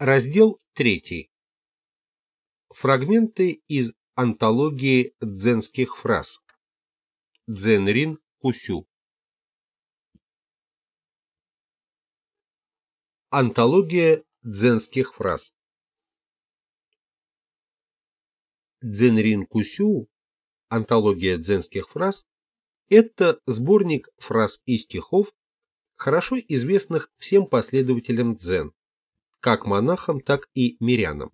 Раздел 3. Фрагменты из антологии дзенских фраз. Дзенрин Кусю. Антология дзенских фраз. Дзенрин Кусю, антология дзенских фраз, это сборник фраз и стихов, хорошо известных всем последователям дзен, как монахам, так и мирянам.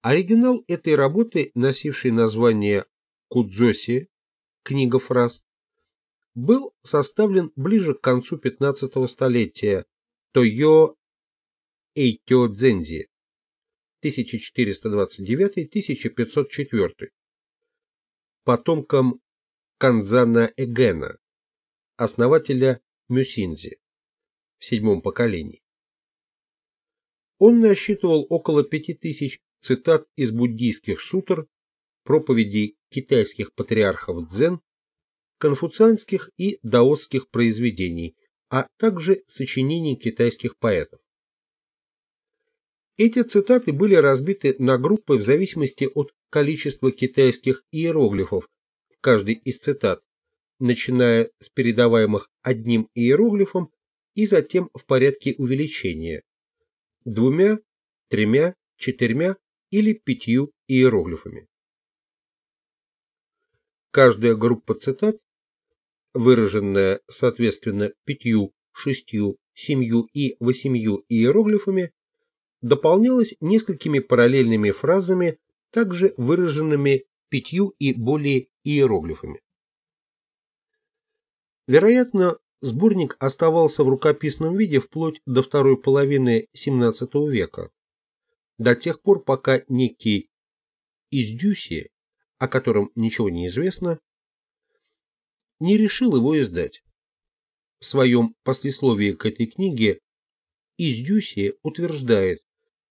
Оригинал этой работы, носивший название Кудзоси, книга фраз, был составлен ближе к концу 15 столетия Тойо Эйтё Дзензи 1429-1504, потомком Канзана Эгена, основателя Мюсинзи в седьмом поколении. Он насчитывал около пяти тысяч цитат из буддийских сутр, проповедей китайских патриархов дзен, конфуцианских и даосских произведений, а также сочинений китайских поэтов. Эти цитаты были разбиты на группы в зависимости от количества китайских иероглифов в каждой из цитат, начиная с передаваемых одним иероглифом и затем в порядке увеличения двумя, тремя, четырьмя или пятью иероглифами. Каждая группа цитат, выраженная соответственно пятью, шестью, семью и восемью иероглифами, дополнялась несколькими параллельными фразами, также выраженными пятью и более иероглифами. Вероятно, Сборник оставался в рукописном виде вплоть до второй половины XVII века, до тех пор, пока некий Издюси, о котором ничего не известно, не решил его издать. В своем послесловии к этой книге Издюси утверждает,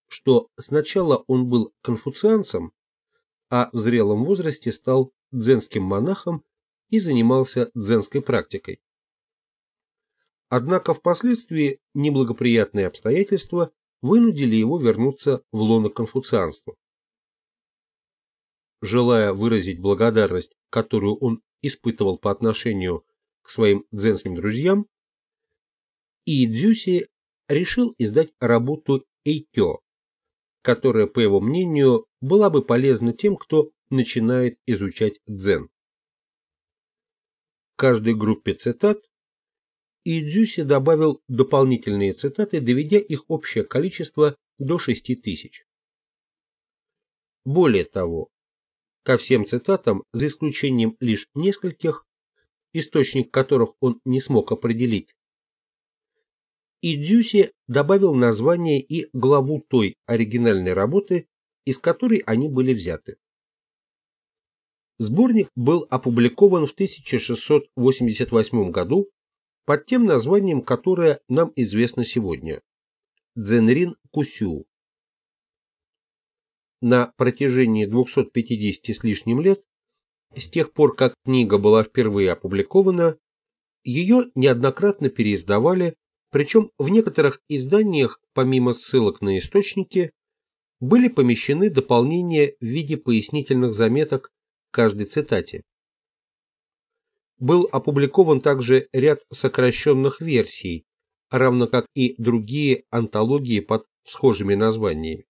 что сначала он был конфуцианцем, а в зрелом возрасте стал дзенским монахом и занимался дзенской практикой. Однако впоследствии неблагоприятные обстоятельства вынудили его вернуться в лоно конфуцианства. Желая выразить благодарность, которую он испытывал по отношению к своим дзенским друзьям, Иидзюси решил издать работу Эйтё, которая, по его мнению, была бы полезна тем, кто начинает изучать дзен. В каждой группе цитат и Дзюси добавил дополнительные цитаты, доведя их общее количество до 6 тысяч. Более того, ко всем цитатам, за исключением лишь нескольких, источник которых он не смог определить, и Дзюси добавил название и главу той оригинальной работы, из которой они были взяты. Сборник был опубликован в 1688 году под тем названием, которое нам известно сегодня – Дзенрин Кусю. На протяжении 250 с лишним лет, с тех пор, как книга была впервые опубликована, ее неоднократно переиздавали, причем в некоторых изданиях, помимо ссылок на источники, были помещены дополнения в виде пояснительных заметок каждой цитате был опубликован также ряд сокращенных версий, равно как и другие антологии под схожими названиями.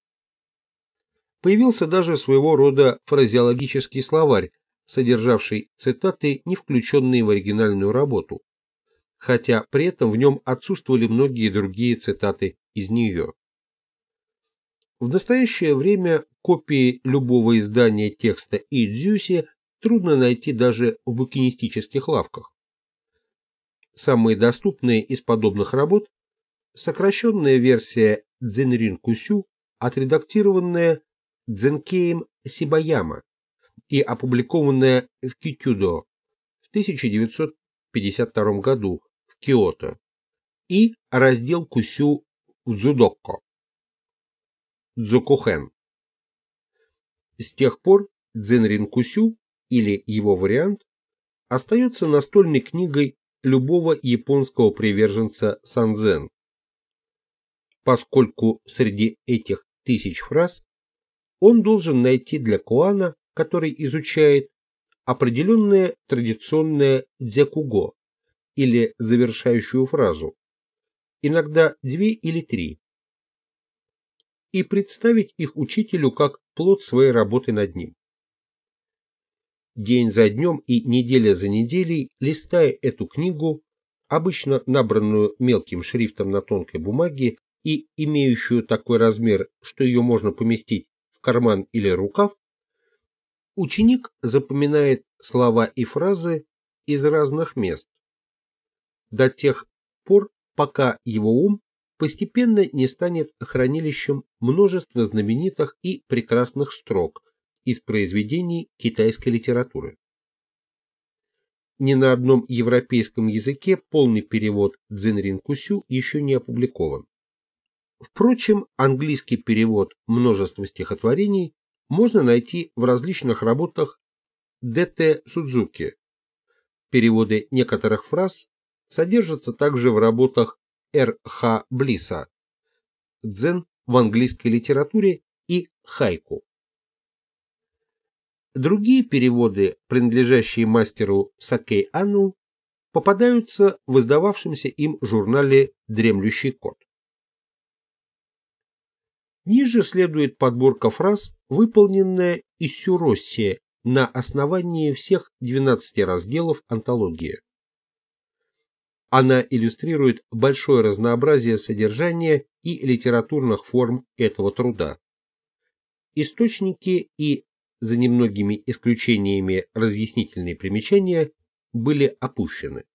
Появился даже своего рода фразеологический словарь, содержавший цитаты, не включенные в оригинальную работу, хотя при этом в нем отсутствовали многие другие цитаты из нее. В настоящее время копии любого издания текста Идзюси трудно найти даже в букинистических лавках. Самые доступные из подобных работ – сокращенная версия Дзенрин Кусю, отредактированная Дзенкеем Сибаяма и опубликованная в Китюдо в 1952 году в Киото, и раздел Кусю в Дзудокко. Дзукухен. С тех пор Дзенрин Кусю или его вариант остается настольной книгой любого японского приверженца санзен. поскольку среди этих тысяч фраз он должен найти для Куана, который изучает, определенное традиционное дзякуго или завершающую фразу, иногда две или три, и представить их учителю как плод своей работы над ним. День за днем и неделя за неделей, листая эту книгу, обычно набранную мелким шрифтом на тонкой бумаге и имеющую такой размер, что ее можно поместить в карман или рукав, ученик запоминает слова и фразы из разных мест до тех пор, пока его ум постепенно не станет хранилищем множества знаменитых и прекрасных строк из произведений китайской литературы. Ни на одном европейском языке полный перевод Цзинрин Кусю еще не опубликован. Впрочем, английский перевод множества стихотворений можно найти в различных работах Д.Т. Судзуки. Переводы некоторых фраз содержатся также в работах Р.Х. Блиса «Дзен в английской литературе» и «Хайку». Другие переводы, принадлежащие мастеру Сакей Анну, попадаются в издававшемся им журнале «Дремлющий кот». Ниже следует подборка фраз, выполненная из Сюросси на основании всех 12 разделов антологии. Она иллюстрирует большое разнообразие содержания и литературных форм этого труда. Источники и, за немногими исключениями, разъяснительные примечания были опущены.